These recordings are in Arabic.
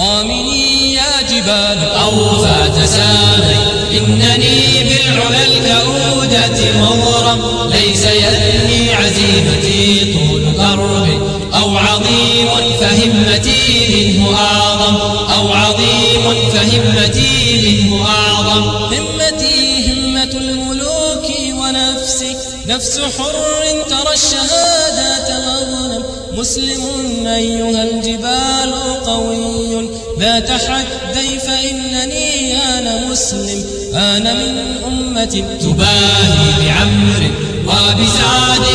طامني يا جبال أوفى تسامي إنني بالعلا الكؤودة مغرم. ليس يثني عزيمتي طول كرب أو عظيم فهمتي منه أعظم. أو عظيم فهمتي منه أعظم. همتي نفس حر ترى الشهادة مغنم مسلم أيها الجبال قوي. لا تحدي فإنني أنا مسلم. أنا من أمة تباهي بعمر وبسعد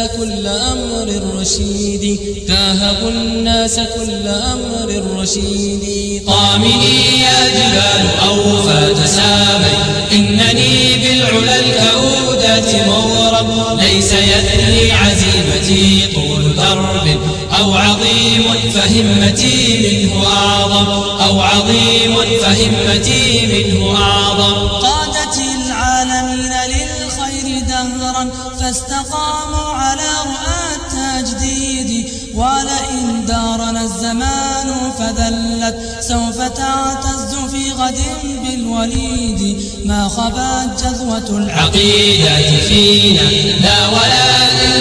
كل أمر رشيد تاهب الناس كل أمر رشيد طامني يا جبال أوفى تسامي. إنني بالعلا الكؤودة مغرم ليس يثني عزيمتي طول درب. أو عظيم فهمتي منه أعظم. أو عظيم فهمتي منه أعظم. للخير دهرا فاستقاموا على رؤى التجديد. ولئن دارنا الزمان فذلت سوف تعتز في غد بالوليد. ما خبت جذوة العقيدة فينا لا ولا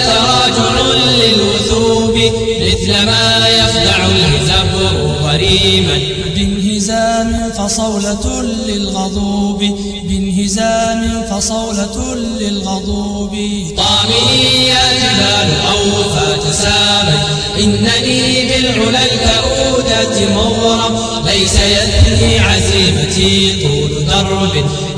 تراجع للوثوب مثل ما يخدع الهزبر غريما بانهزام فصولة للغضوب. بانهزام فصولة للغضوب. طامني يا جبال أوفى تسامي إنني بالعلا الكؤودة مغرم ليس يثني عزيمتي طول درب.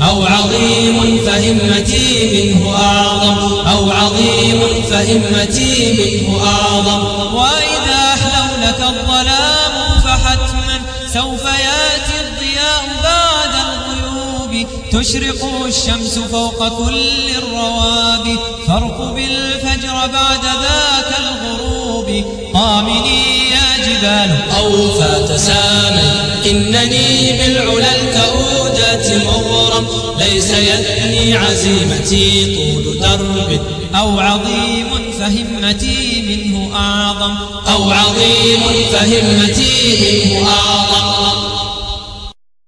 أو عظيم فهمتي منه أعظم. أو عظيم فهمتي منه أعظم. وإذا أحلوا لك فحتما سوف يأتي الضياء بعد الغيوب. تشرق الشمس فوق كل الرواب. فارقب الفجر بعد ذاك الغروب. طامني يا جبال. أوفى تسامي إنني بالعلا الكؤودة مغرم ليس يثني عزيمتي طول درب. أو عظيم فهمتي منه أعظم. أو عظيم فهمتي منه أعظم.